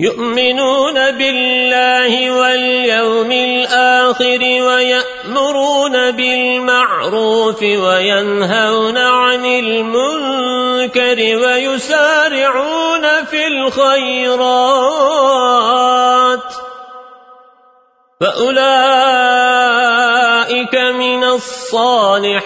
يؤمنون بالله واليوم الآخر ويأمرون بالمعروف وينهون عن المنكر ويسارعون في الخيرات فأولئك من الصالحين.